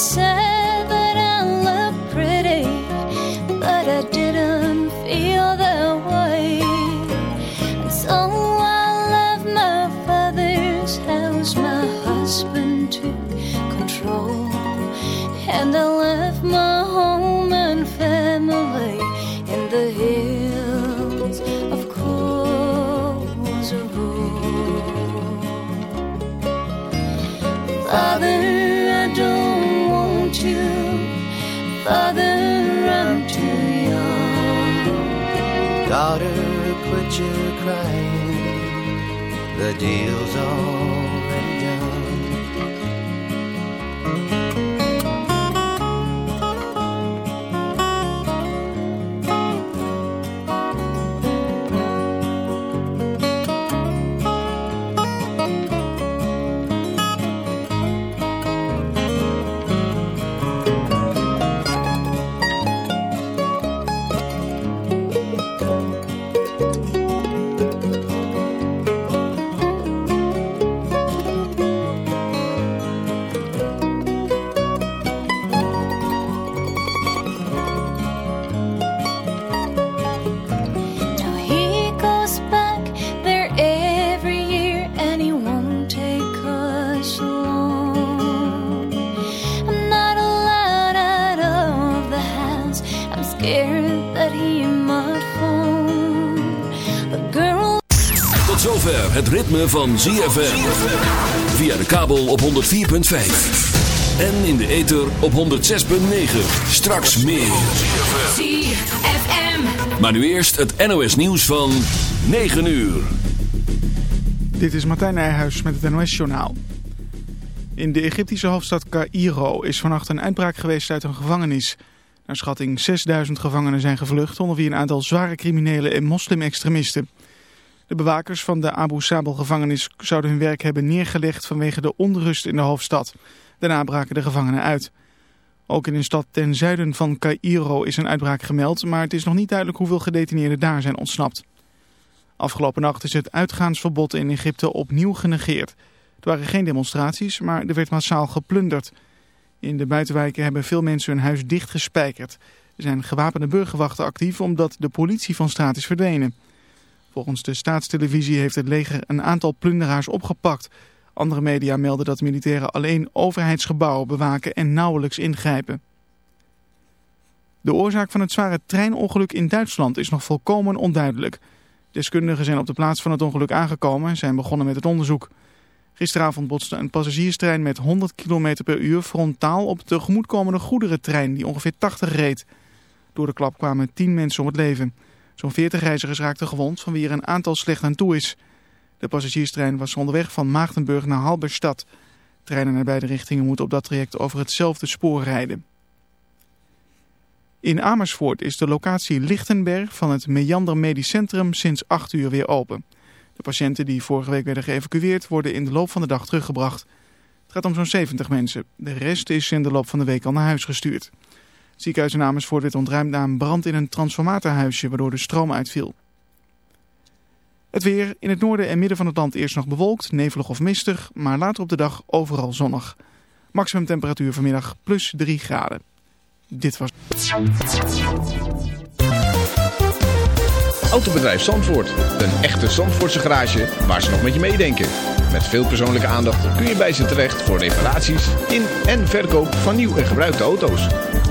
said The van ZFM. Via de kabel op 104.5. En in de ether op 106.9. Straks meer. ZFM. Maar nu eerst het NOS nieuws van 9 uur. Dit is Martijn Nijhuis met het NOS-journaal. In de Egyptische hoofdstad Cairo is vannacht een uitbraak geweest uit een gevangenis. Naar schatting 6000 gevangenen zijn gevlucht, onder wie een aantal zware criminelen en moslim-extremisten. De bewakers van de Abu Sabel-gevangenis zouden hun werk hebben neergelegd vanwege de onrust in de hoofdstad. Daarna braken de gevangenen uit. Ook in een stad ten zuiden van Cairo is een uitbraak gemeld, maar het is nog niet duidelijk hoeveel gedetineerden daar zijn ontsnapt. Afgelopen nacht is het uitgaansverbod in Egypte opnieuw genegeerd. Er waren geen demonstraties, maar er werd massaal geplunderd. In de buitenwijken hebben veel mensen hun huis dichtgespijkerd. Er zijn gewapende burgerwachten actief omdat de politie van straat is verdwenen. Volgens de staatstelevisie heeft het leger een aantal plunderaars opgepakt. Andere media melden dat militairen alleen overheidsgebouwen bewaken en nauwelijks ingrijpen. De oorzaak van het zware treinongeluk in Duitsland is nog volkomen onduidelijk. Deskundigen zijn op de plaats van het ongeluk aangekomen en zijn begonnen met het onderzoek. Gisteravond botste een passagierstrein met 100 km per uur frontaal op de tegemoetkomende goederentrein die ongeveer 80 reed. Door de klap kwamen 10 mensen om het leven. Zo'n 40 reizigers raakten gewond, van wie er een aantal slecht aan toe is. De passagierstrein was onderweg van Maagdenburg naar Halberstad. Treinen naar beide richtingen moeten op dat traject over hetzelfde spoor rijden. In Amersfoort is de locatie Lichtenberg van het Meander Medisch Centrum sinds 8 uur weer open. De patiënten die vorige week werden geëvacueerd worden in de loop van de dag teruggebracht. Het gaat om zo'n 70 mensen. De rest is in de loop van de week al naar huis gestuurd. Ziekenhuis in Amersfoort werd ontruimd na een brand in een transformatorhuisje waardoor de stroom uitviel. Het weer in het noorden en midden van het land eerst nog bewolkt, nevelig of mistig, maar later op de dag overal zonnig. Maximum temperatuur vanmiddag plus 3 graden. Dit was... Autobedrijf Zandvoort. Een echte Zandvoortse garage waar ze nog met je meedenken. Met veel persoonlijke aandacht kun je bij ze terecht voor reparaties in en verkoop van nieuw en gebruikte auto's.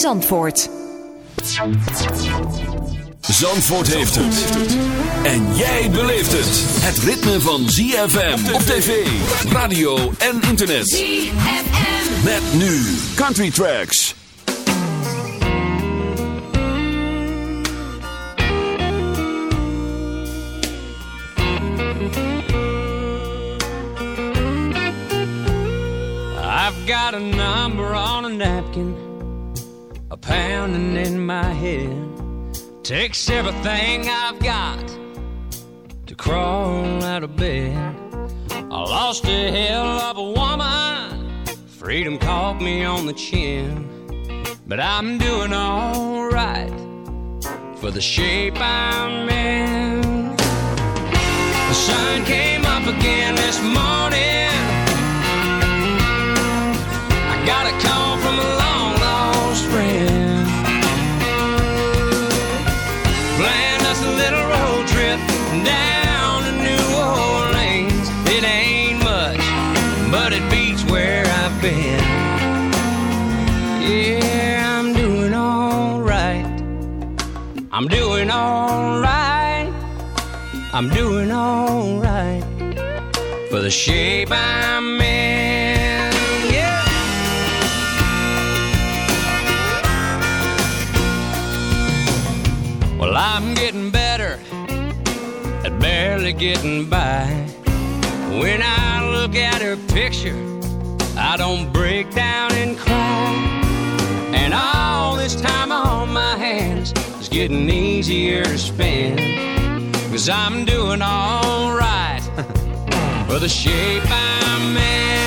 Zandvoort. Zandvoort heeft het. En jij beleeft het. Het ritme van ZFM op tv, radio en internet. ZFM. Met nu Country Tracks. I've got a number on a napkin, pounding in my head. Takes everything I've got to crawl out of bed. I lost a hell of a woman. Freedom caught me on the chin. But I'm doing alright for the shape I'm in. The sun came up again this morning. I'm doing alright for the shape I'm in. Yeah. Well, I'm getting better at barely getting by. When I look at her picture, I don't break down and cry. And all this time on my hands is getting easier to spend. Cause I'm doing alright for the shape I'm in.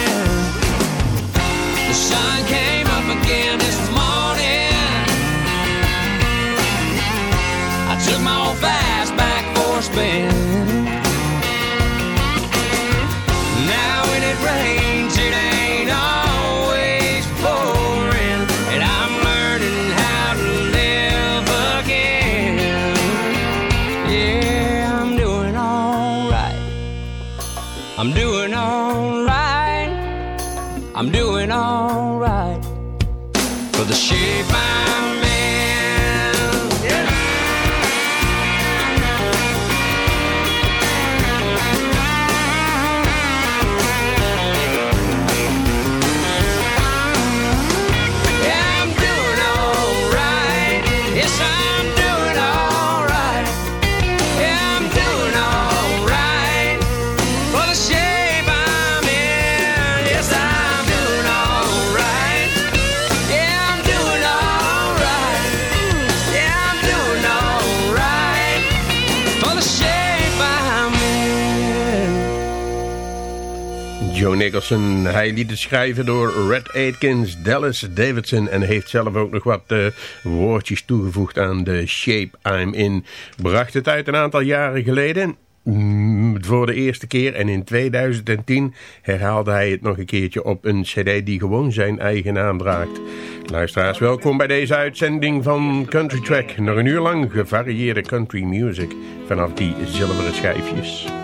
Hij liet het schrijven door Red Atkins, Dallas Davidson... en heeft zelf ook nog wat uh, woordjes toegevoegd aan de Shape I'm In. Bracht het uit een aantal jaren geleden... Mm, voor de eerste keer en in 2010 herhaalde hij het nog een keertje op een cd die gewoon zijn eigen naam draagt. Luisteraars, welkom bij deze uitzending van Country Track. Nog een uur lang gevarieerde country music vanaf die zilveren schijfjes.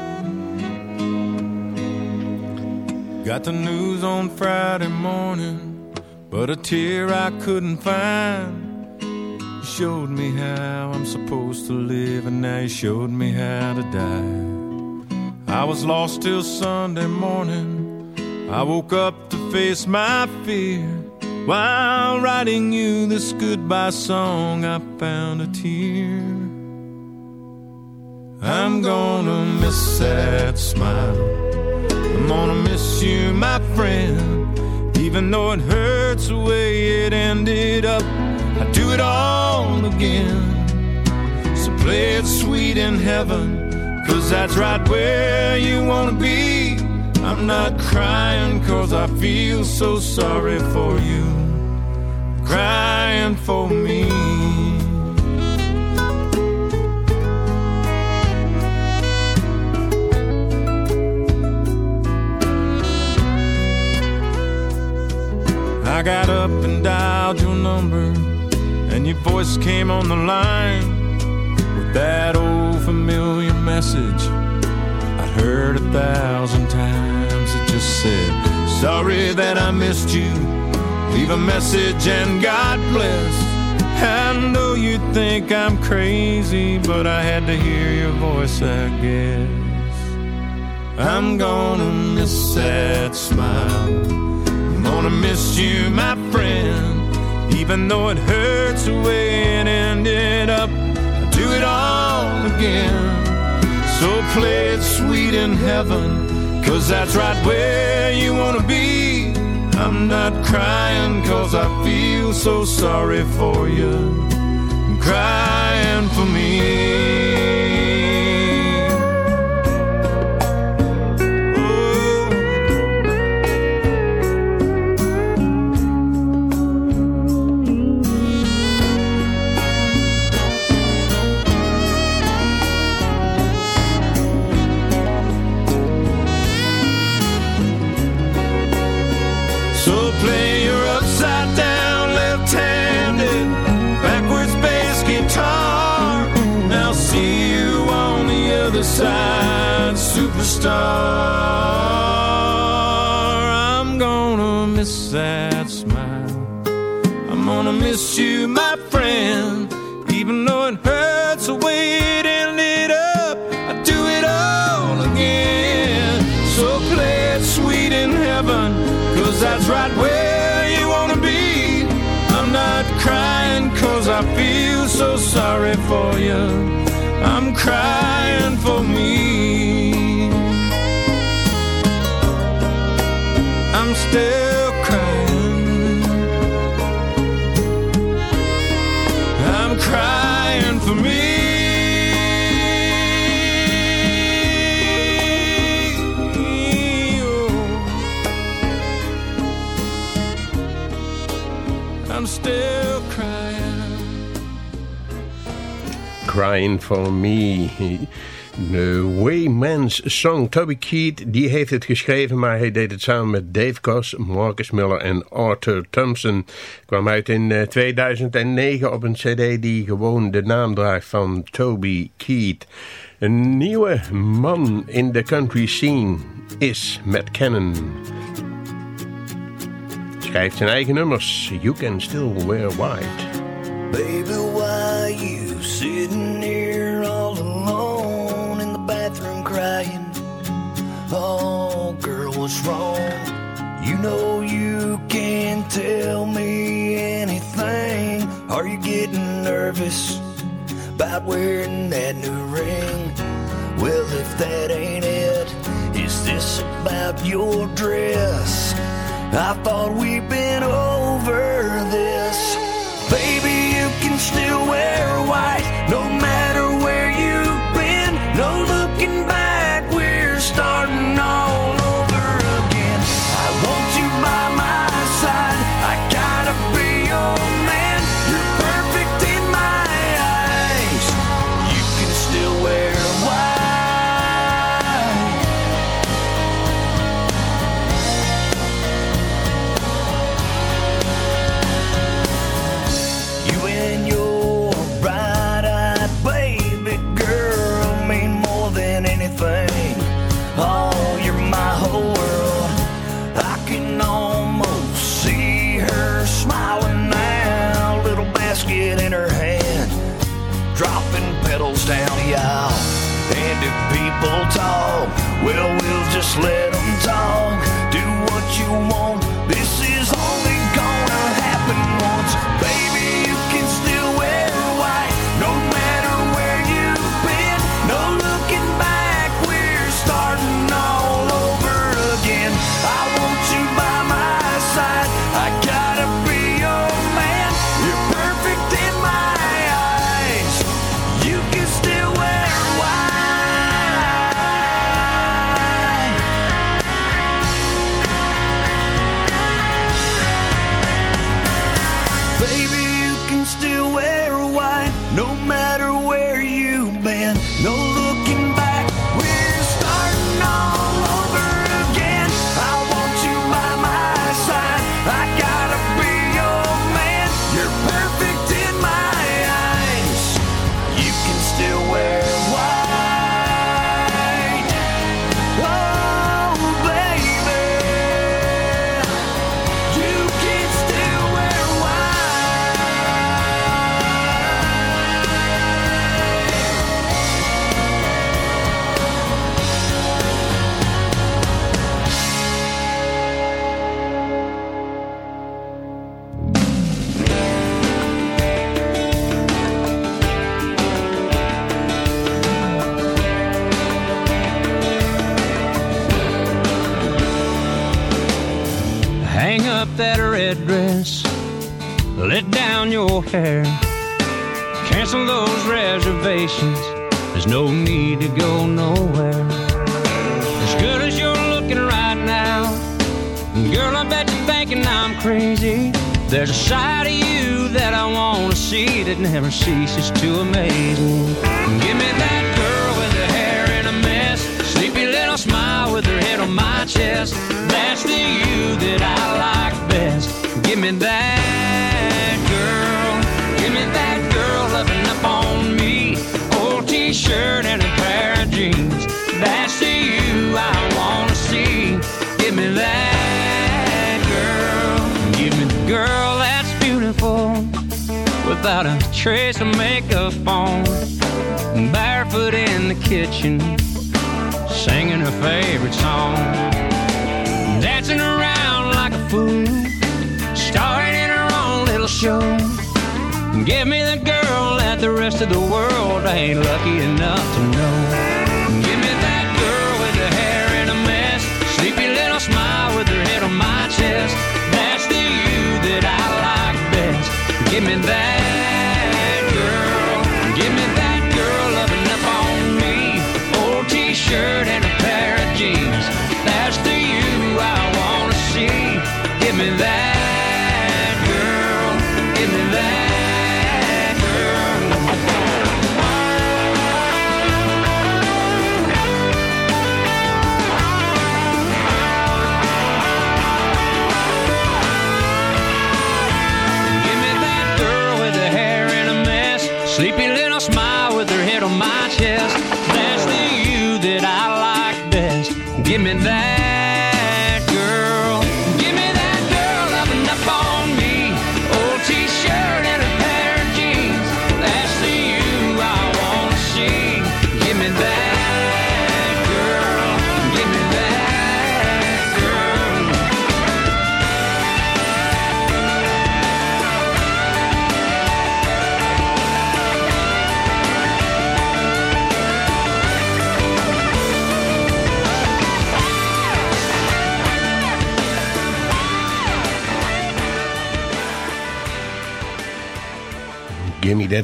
Got the news on Friday morning, but a tear I couldn't find. You showed me how I'm supposed to live, and now you showed me how to die. I was lost till Sunday morning. I woke up to face my fear. While writing you this goodbye song, I found a tear. I'm gonna miss that smile I'm gonna miss you, my friend. Even though it hurts the way it ended up, I'd do it all again. So play it sweet in heaven, cause that's right where you wanna be. I'm not crying cause I feel so sorry for you, crying for me. I got up and dialed your number, and your voice came on the line with that old familiar message I'd heard a thousand times. It just said, Sorry that I missed you. Leave a message and God bless. I know you think I'm crazy, but I had to hear your voice, I guess. I'm gonna miss that smile. Gonna miss you, my friend. Even though it hurts the way it ended up, I'll do it all again. So play it sweet in heaven, cause that's right where you wanna be. I'm not crying cause I feel so sorry for you. I'm crying for me. Superstar. I'm gonna miss that smile. I'm gonna miss you, my friend, even though it hurts the way it ended up. I do it all again. So play it sweet in heaven, cause that's right where you wanna be. I'm not crying cause I feel so sorry for you. I'm crying for me. Crying for Me. De Wayman's Song. Toby Keith die heeft het geschreven, maar hij deed het samen met Dave Koss, Marcus Miller en Arthur Thompson. Kwam uit in eh, 2009 op een cd die gewoon de naam draagt van Toby Keith. Een nieuwe man in de country scene is Matt Cannon. Schrijft zijn eigen nummers. You can still wear white. Baby, why you sitting here all alone in the bathroom crying? Oh, girl, what's wrong? You know you can't tell me anything. Are you getting nervous about wearing that new ring? Well, if that ain't it, is this about your dress? I thought we'd been over this. she's just too amazing. trace of makeup on, barefoot in the kitchen, singing her favorite song, dancing around like a fool, starting her own little show. Give me the girl that the rest of the world ain't lucky enough to know. Give me that girl with the hair in a mess, sleepy little smile with her head on my chest. That's the you that I like best. Give me that.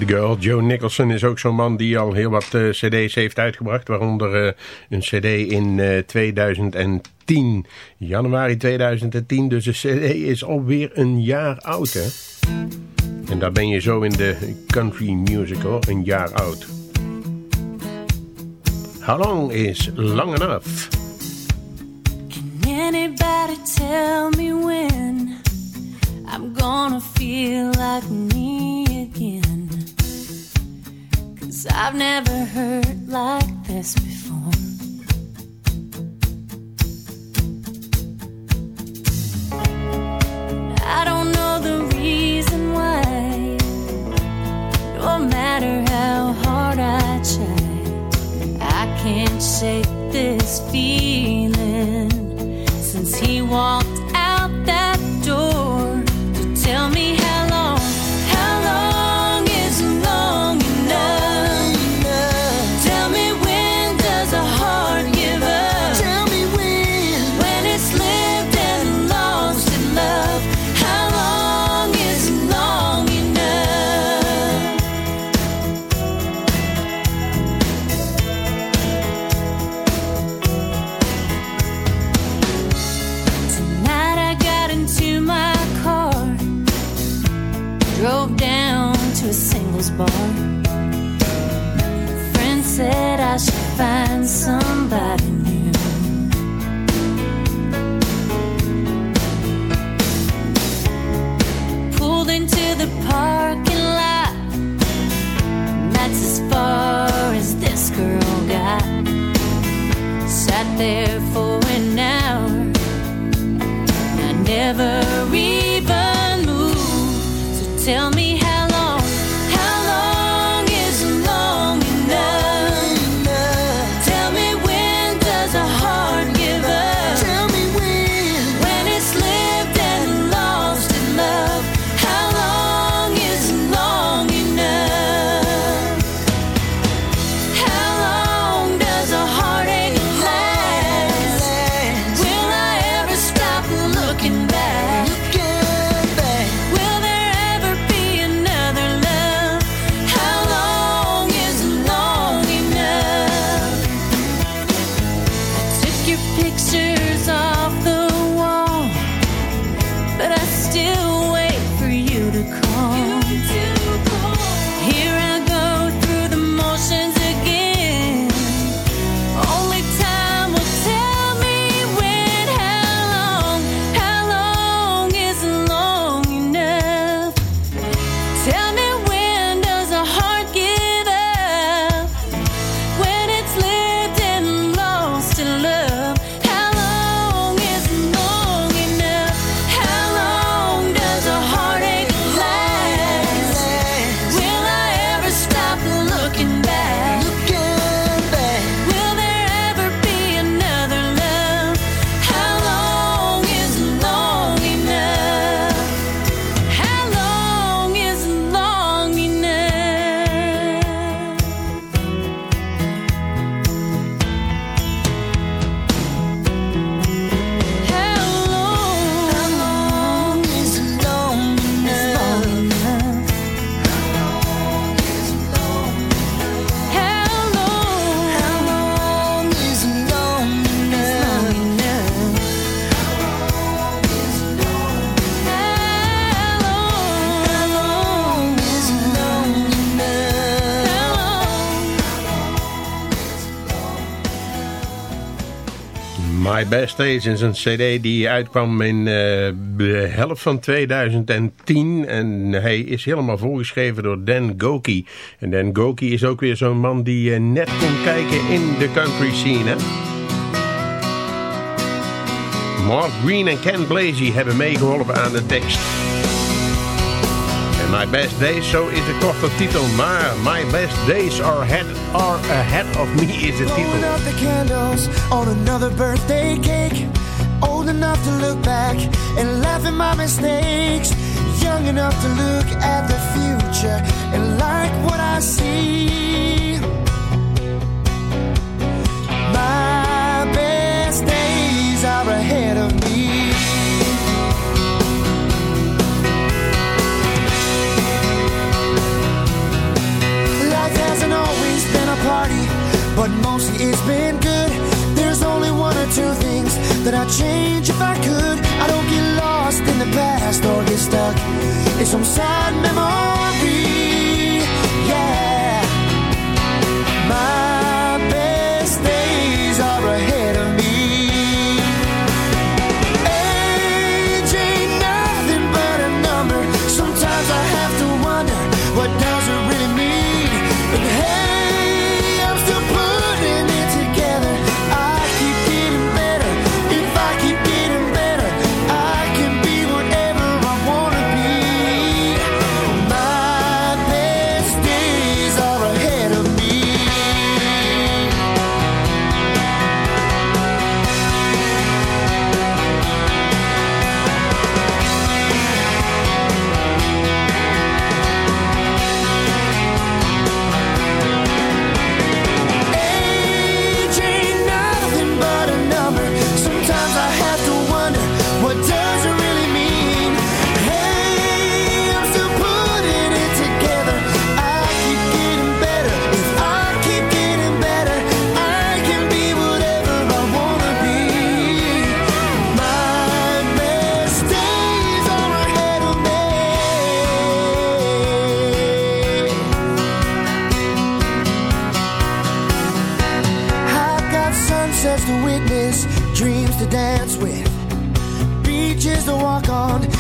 Girl. Joe Nicholson is ook zo'n man die al heel wat eh, cd's heeft uitgebracht. Waaronder eh, een cd in eh, 2010. Januari 2010. Dus de cd is alweer een jaar oud hè. En daar ben je zo in de country music hoor. Een jaar oud. How long is long enough? Can anybody tell me when I'm gonna feel like me again? Cause I've never heard like this before. I don't Best Days is een cd die uitkwam in uh, de helft van 2010. En hij is helemaal voorgeschreven door Dan Goki. En Dan Goki is ook weer zo'n man die uh, net kon kijken in de country scene. Mark Green en Ken Blasey hebben meegeholpen aan de tekst. My Best Days, zo is de korte titel. Maar My Best Days are ahead, are ahead of me is de titel. up the candles on another birthday cake. Old enough to look back and laugh at my mistakes. Young enough to look at the future and like what I see. My best days are ahead of but mostly it's been good. There's only one or two things that I'd change if I could. I don't get lost in the past or get stuck in some sad memory. to dance with, beaches to walk on.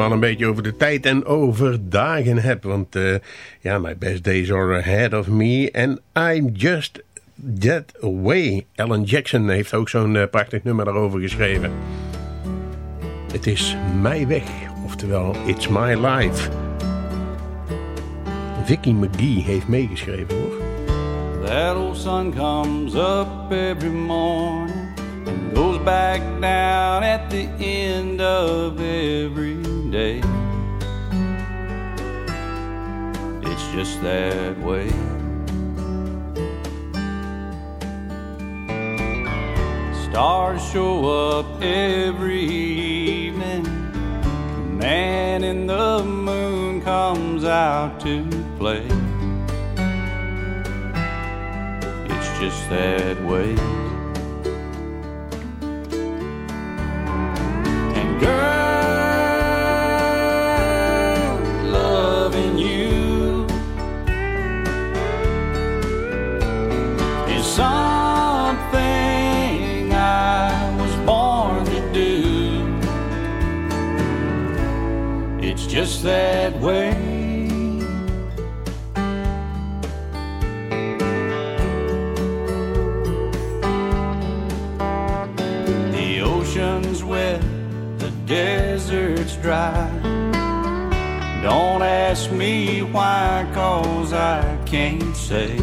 Allemaal een beetje over de tijd en over dagen heb. Want uh, ja, my best days are ahead of me. And I'm just that way. Alan Jackson heeft ook zo'n uh, prachtig nummer daarover geschreven. Het is mijn weg. Oftewel, it's my life. Vicky McGee heeft meegeschreven hoor. That sun comes up every morning goes back down at the end of every day. It's just that way. Stars show up every evening. Man in the moon comes out to play. It's just that way. And girl. That way. The ocean's wet, the desert's dry. Don't ask me why, cause I can't say.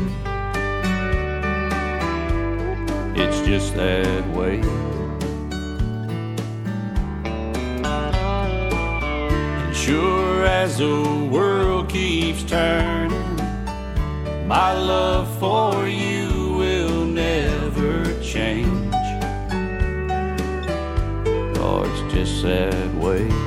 It's just that way. And sure as the world keeps turning, my love for you will never change. Oh, it's just that way.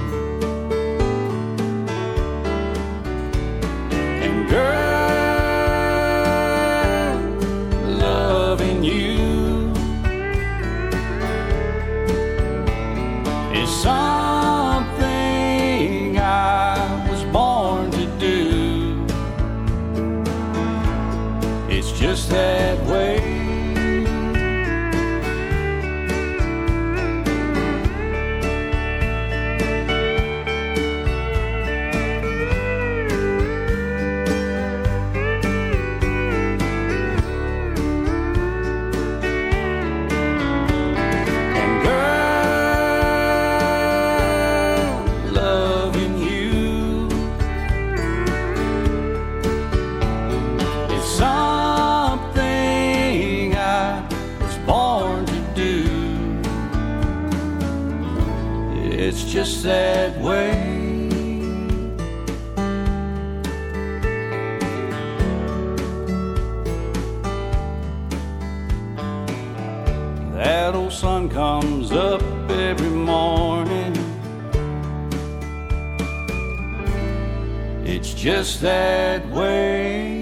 it's just that way. That old sun comes up every morning. It's just that way.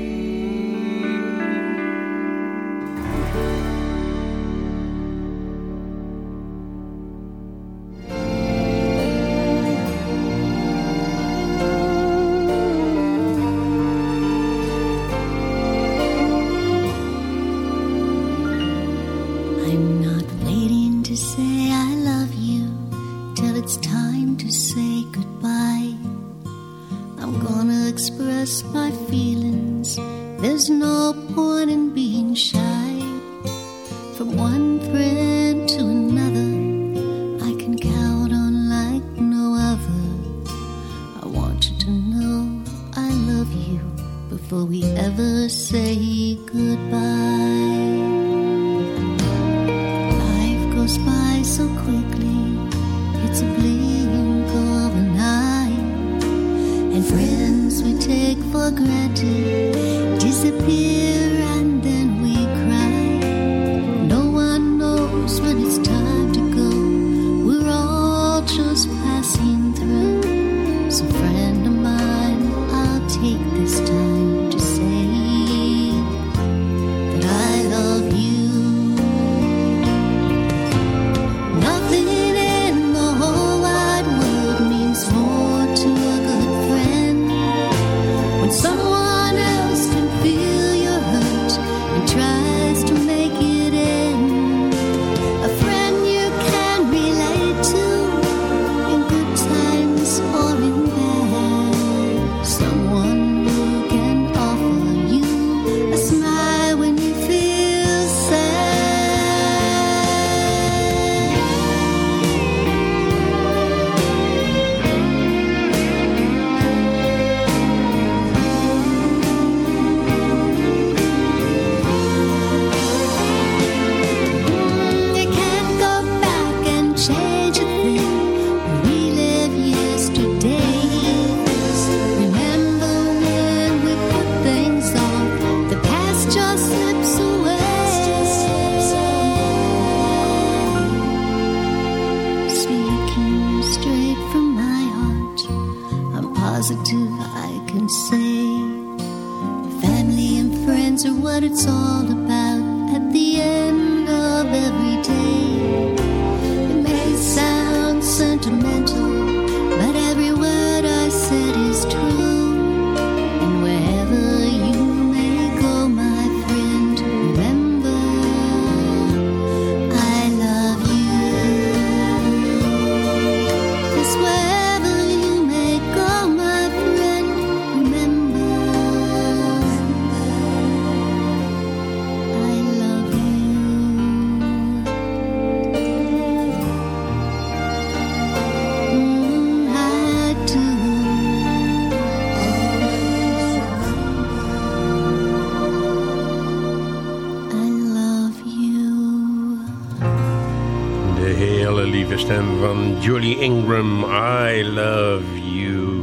lieve stem van Julie Ingram, I Love You.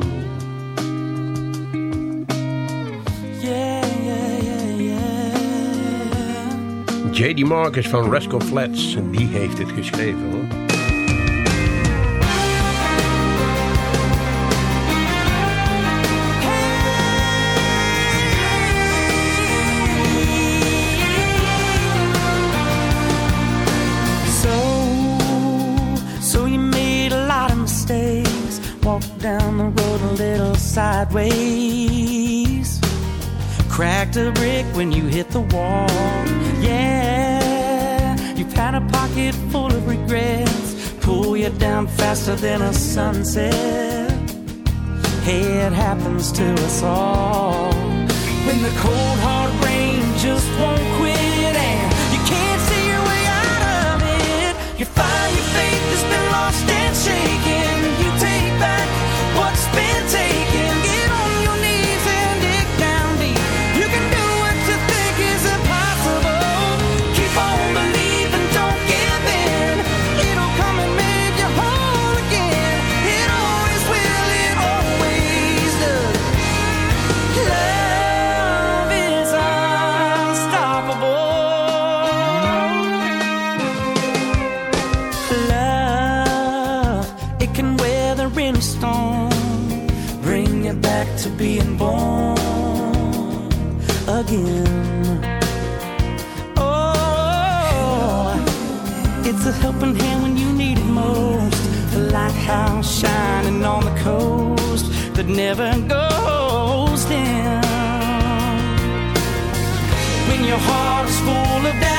J.D. Marcus van Rascal Flats, die heeft het geschreven hoor. Sideways. Cracked a brick when you hit the wall. Yeah, you've had a pocket full of regrets. Pull you down faster than a sunset. Hey, it happens to us all. When the cold hard rain just won't that never goes dim. When your heart is full of doubt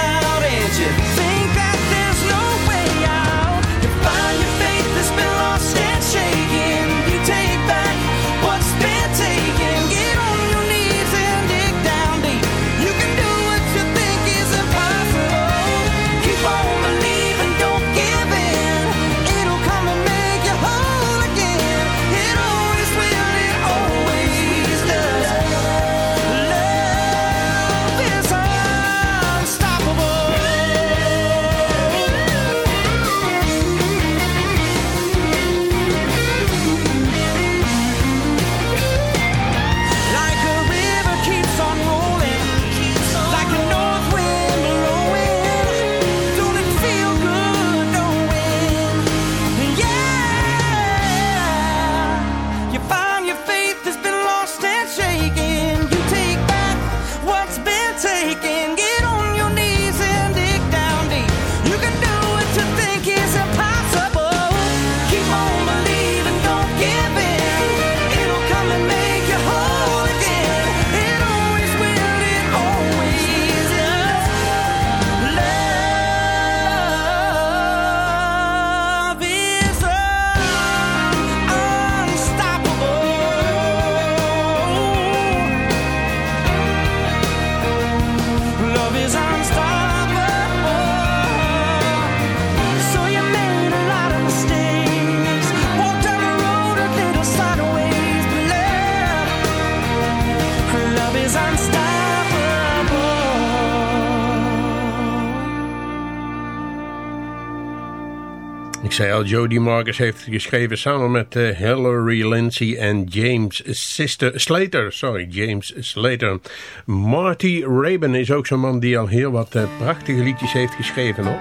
Ik zei al, Jodie Marcus heeft geschreven samen met eh, Hilary Lindsay en James Sister Slater. Sorry, James Slater. Marty Raben is ook zo'n man die al heel wat eh, prachtige liedjes heeft geschreven hoor.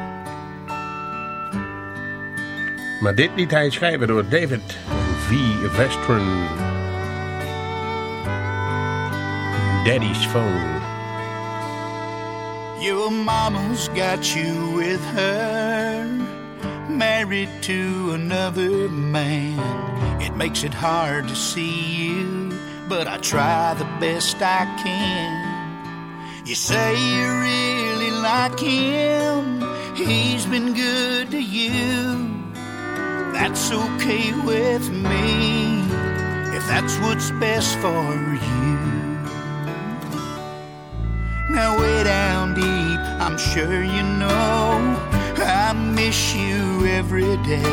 Maar dit liet hij schrijven door David V. Vestron. Daddy's Phone. Your mama's got you with her, married to another man. It makes it hard to see you, but I try the best I can. You say you really like him, he's been good to you. That's okay with me, if that's what's best for you. Now way down deep, I'm sure you know I miss you every day.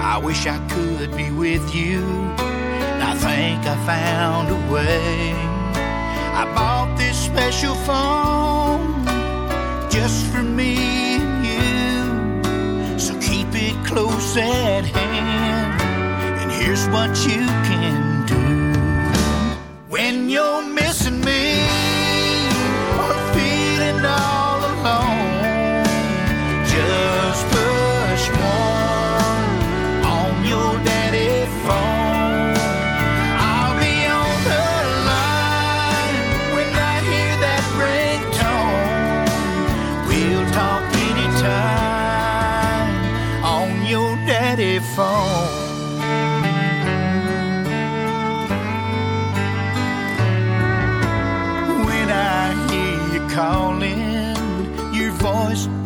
I wish I could be with you. I think I found a way. I bought this special phone just for me and you. So keep it close at hand. And here's what you can do when you're missing me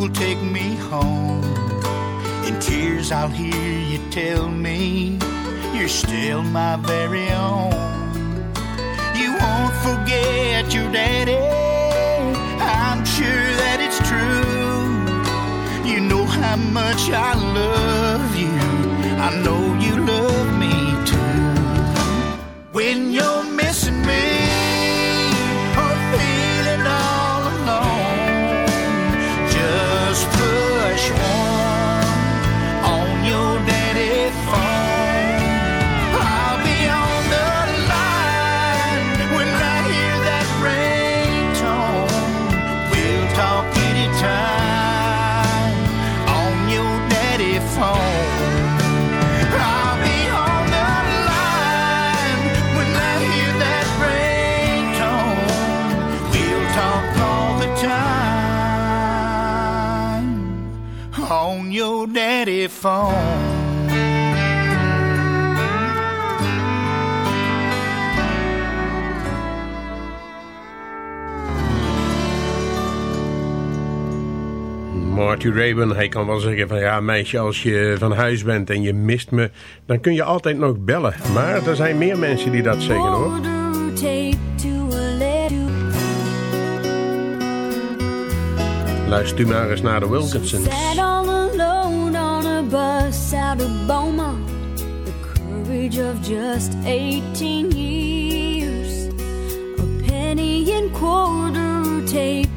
will take me home. In tears, I'll hear you tell me you're still my very own. You won't forget your daddy. I'm sure that it's true. You know how much I love you. I know you love me too. When you're phone. Marty Raven, hij kan wel zeggen van ja meisje, als je van huis bent en je mist me, dan kun je altijd nog bellen. Maar er zijn meer mensen die dat zeggen hoor. Luister maar eens naar de Wilkinsons. age of just 18 years, a penny and quarter tape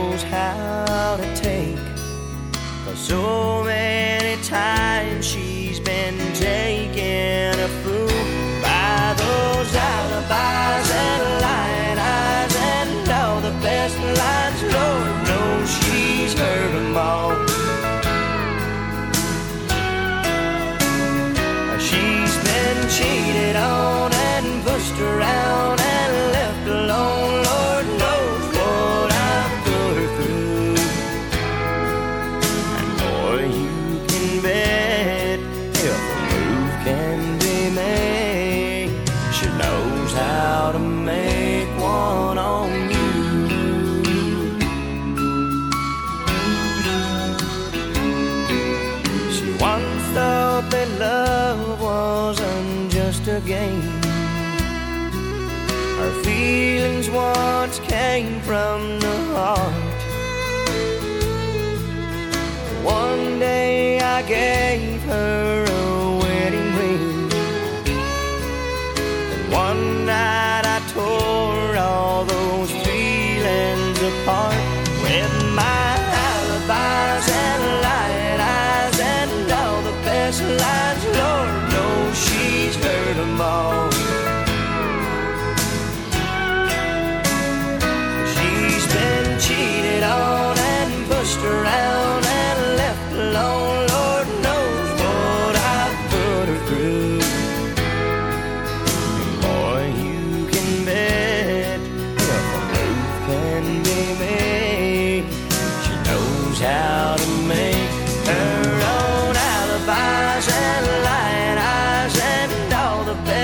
knows how to take. So many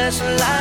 special life.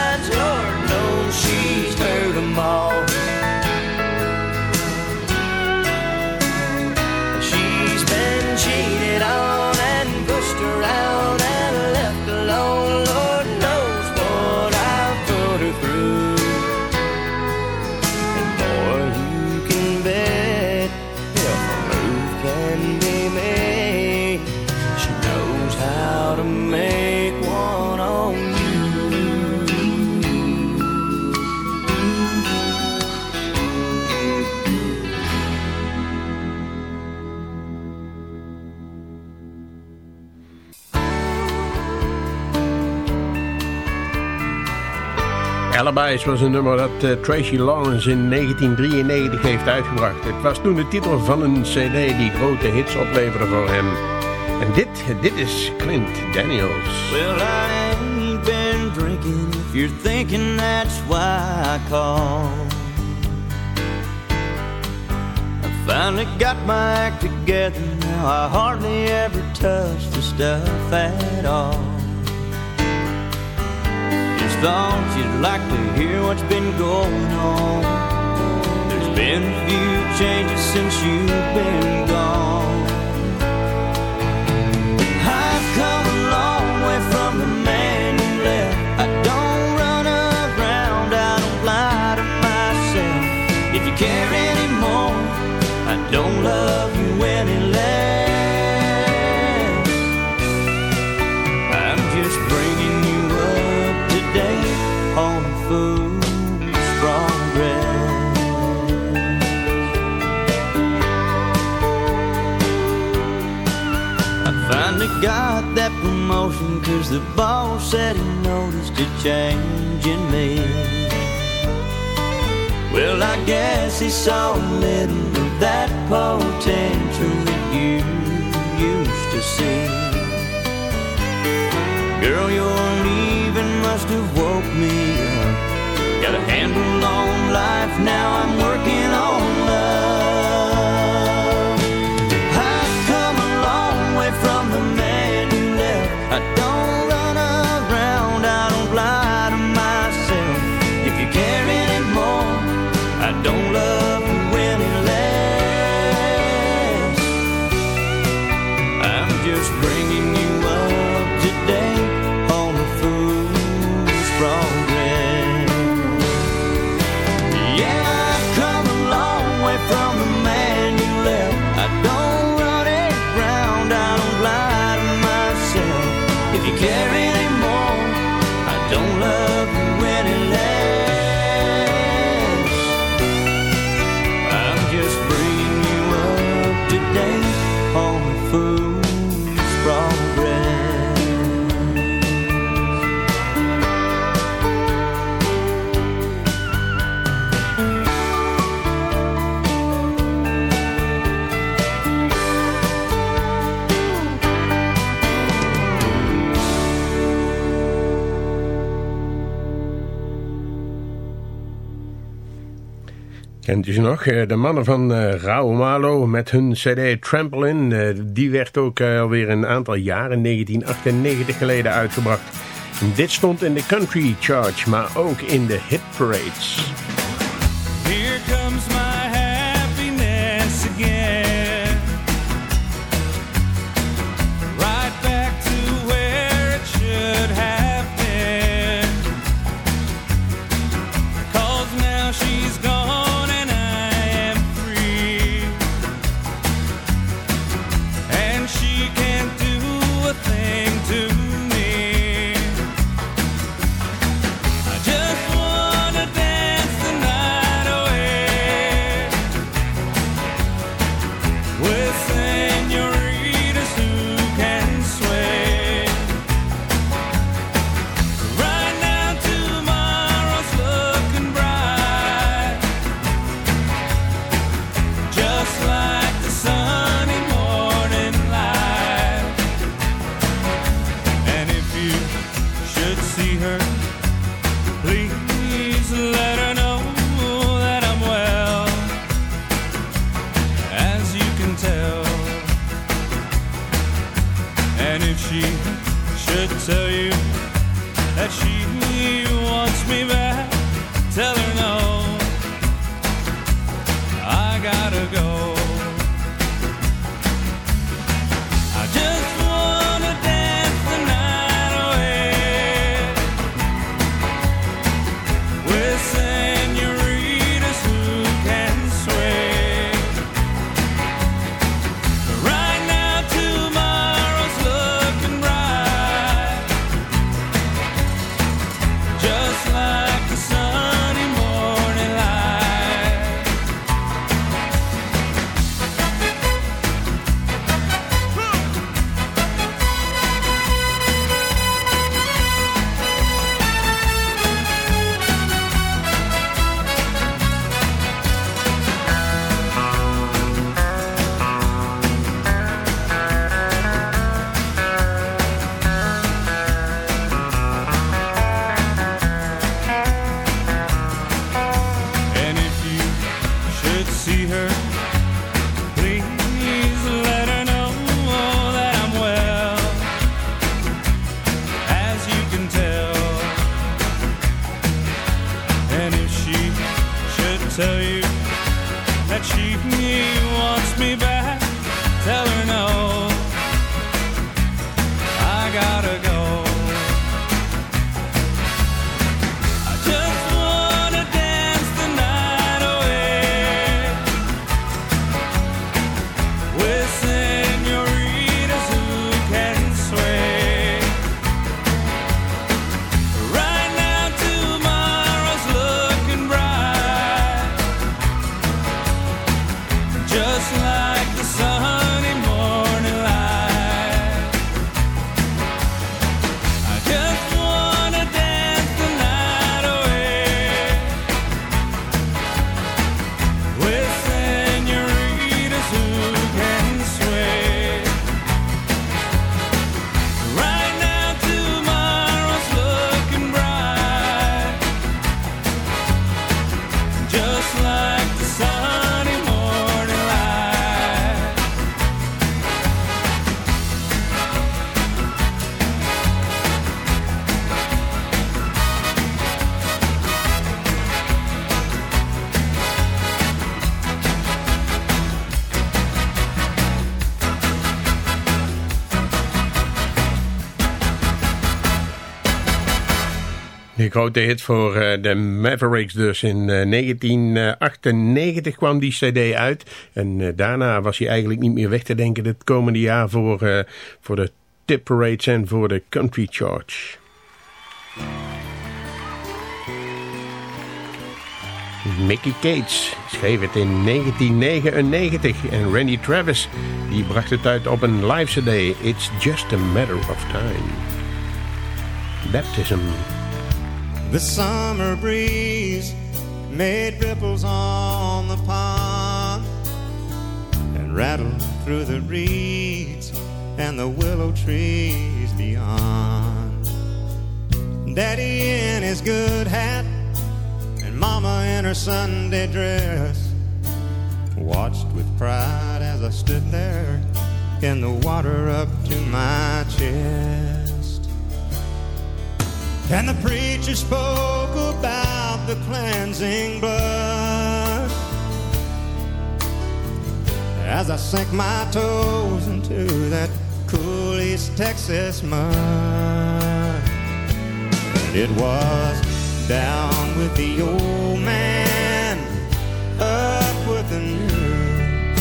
Lullabies was een nummer dat uh, Tracy Lawrence in 1993 heeft uitgebracht. Het was toen de titel van een cd die grote hits opleverde voor hem. En dit, dit is Clint Daniels. Well, I ain't been drinking, if you're thinking that's why I call. I finally got my act together, now I hardly ever touch the stuff at all. just thought you'd like to hear what's been going on. There's been a few changes since you've been gone. got that promotion cause the boss said he noticed a change in me. Well, I guess he saw a little of that potential that you used to see. Girl, your leaving must have woke me up. Got a handle on life, now I'm working on Ze nog? Eh, de mannen van uh, Rauw Malo met hun cd Trampoline. Uh, die werd ook alweer een aantal jaren, 1998 geleden, uitgebracht. En dit stond in de country charge, maar ook in de hit parades. Here comes grote hit voor eh, de Mavericks dus. In eh, 1998 kwam die cd uit. En eh, daarna was hij eigenlijk niet meer weg te denken het komende jaar voor, eh, voor de tip parades en voor de country charge. Mickey Cates schreef het in 1999 en Randy Travis die bracht het uit op een live cd. It's just a matter of time. Baptism. The summer breeze made ripples on the pond and rattled through the reeds and the willow trees beyond. Daddy in his good hat and mama in her Sunday dress. Watched with pride as I stood there in the water up to my chest. And the preacher spoke about the cleansing blood as I sank my toes into that cool East Texas mud. And it was down with the old man, up with the new,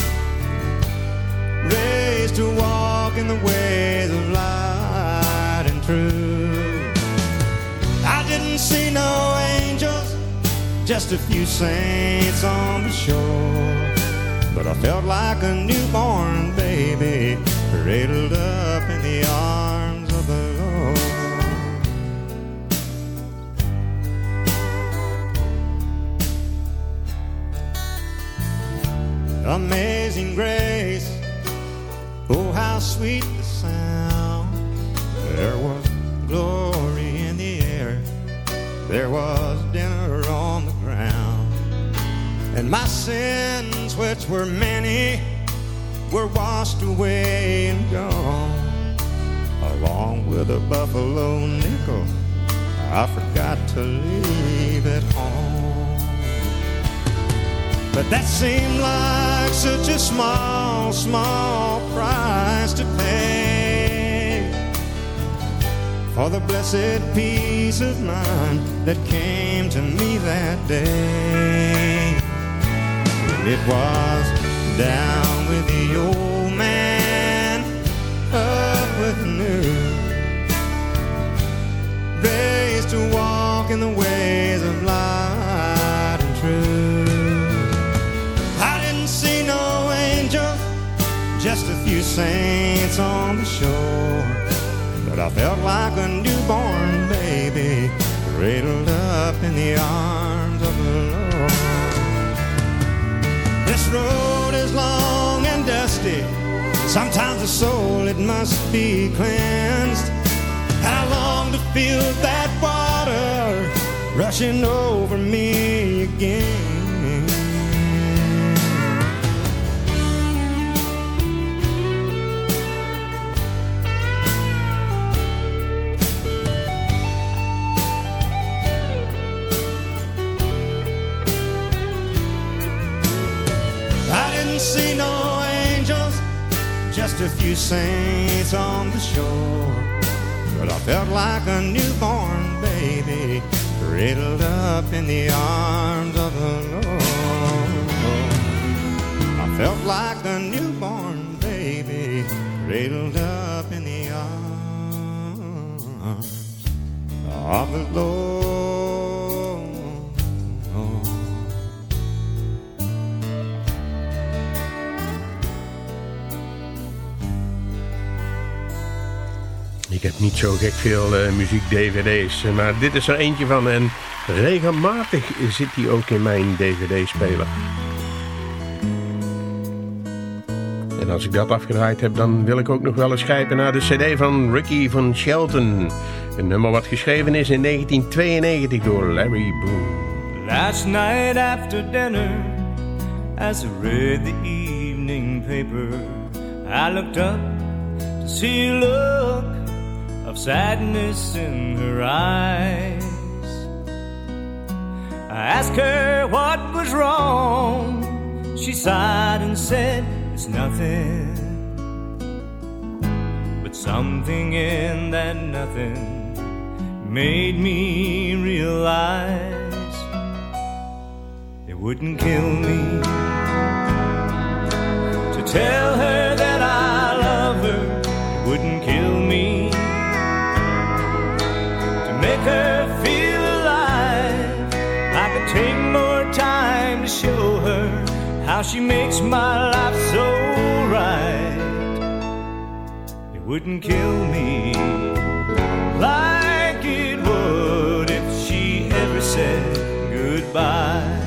raised to walk in the ways of light and truth. Didn't see no angels, just a few saints on the shore. But I felt like a newborn baby cradled up in the arms of the Lord. Amazing grace, oh how sweet the sound. There was glory there was dinner on the ground. And my sins, which were many, were washed away and gone. Along with a buffalo nickel, I forgot to leave at home. But that seemed like such a small, small price to pay for the blessed peace of mind that came to me that day. It was down with the old man, up with the new. Raised to walk in the ways of light and truth. I didn't see no angels, just a few saints on the shore. But I felt like a newborn baby, cradled up in the arms of the Lord. This road is long and dusty. Sometimes the soul it must be cleansed. I long to feel that water rushing over me again. Didn't see no angels, just a few saints on the shore. But I felt like a newborn baby, cradled up in the arms of the Lord. I felt like a newborn baby, cradled up in the arms of the Lord. Heb niet zo gek veel eh, muziek-dvd's, eh, maar dit is er eentje van. En regelmatig zit die ook in mijn dvd-speler. En als ik dat afgedraaid heb, dan wil ik ook nog wel eens grijpen naar de cd van Ricky van Shelton. Een nummer wat geschreven is in 1992 door Larry Boone. Last night after dinner, as I read the evening paper, I looked up to see a look of sadness in her eyes. I asked her what was wrong. She sighed and said, It's nothing. But something in that nothing made me realize it wouldn't kill me to tell her her feel alive. I could take more time to show her how she makes my life so right. It wouldn't kill me like it would if she ever said goodbye.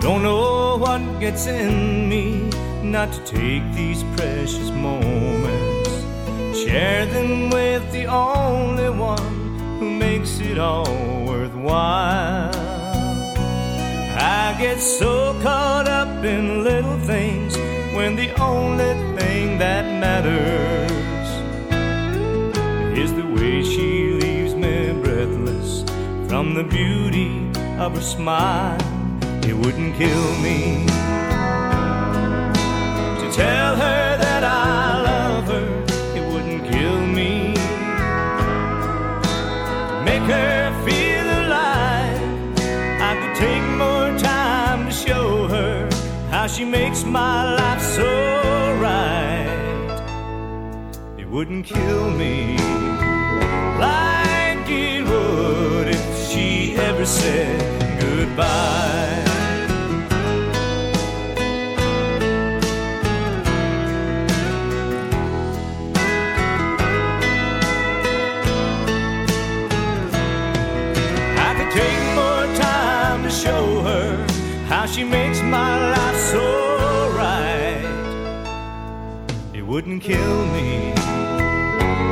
Don't know what gets in me not to take these precious moments. share them with the only one who makes it all worthwhile. I get so caught up in little things when the only thing that matters is the way she leaves me breathless from the beauty of her smile. It wouldn't kill me tell her that I love her. It wouldn't kill me to make her feel alive. I could take more time to show her how she makes my life so right. It wouldn't kill me like it would if she ever said goodbye. My life so right. It wouldn't kill me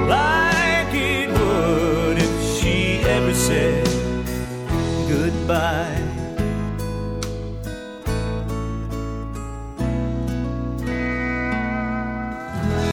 like it would if she ever said goodbye.